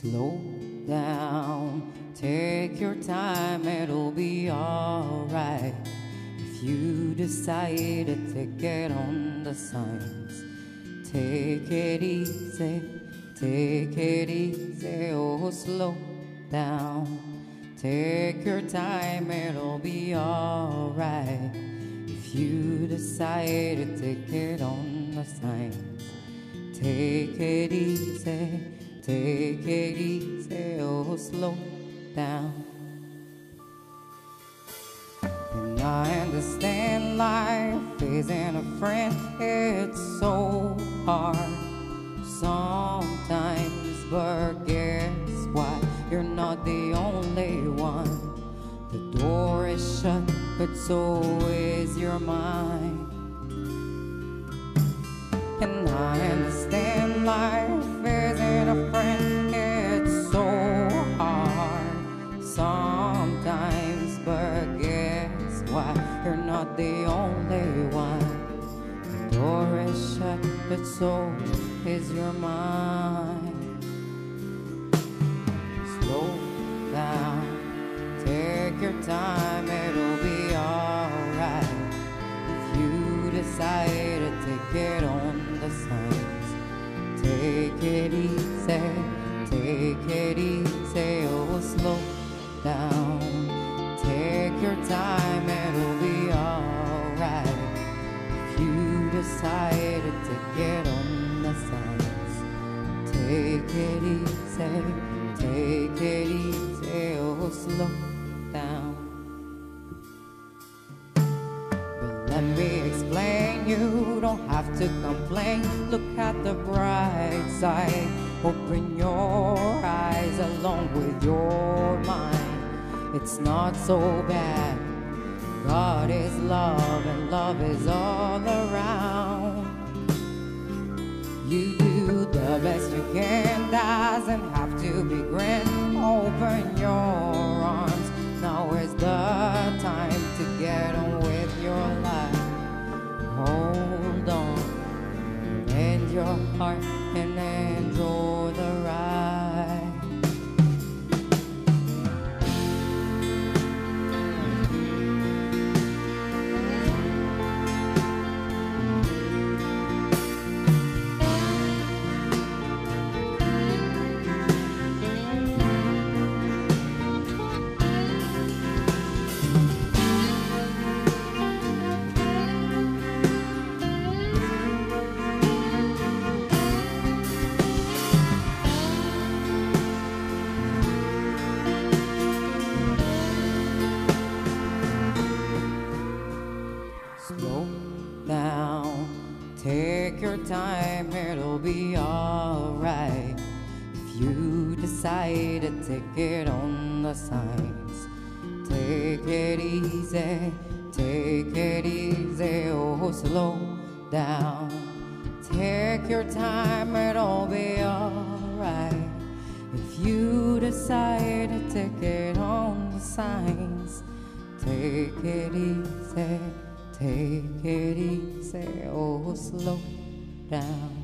Slow down, take your time, it'll be alright. If you decide to get on the signs, take it easy, take it easy, oh, slow down. Take your time, it'll be alright. If you decide to get on the signs, take it easy. Take it easy, oh, slow down. And I understand life isn't a friend, it's so hard sometimes, but guess what? You're not the only one. The door is shut, but so is your shut, but so is your mind. Slow down, take your time, it'll be alright. If you decide to take it on the signs, take it easy, take it easy, oh, slow down. Take your time, it'll be alright. If you decided on the take it easy, take it easy, oh, slow down. But let me explain, you don't have to complain. Look at the bright side, open your eyes along with your mind. It's not so bad. God is love, and love is all around. You do the best you can, doesn't have to be grand. Open your arms, now is the time to get on with your life. Hold on, bend your heart and enjoy Slow down, take your time, it'll be alright. If you decide to take it on the signs, take it easy, take it easy, oh, slow down. Take your time, it'll be alright. If you decide to take it on the signs, take it easy, take it easy, oh, slow down.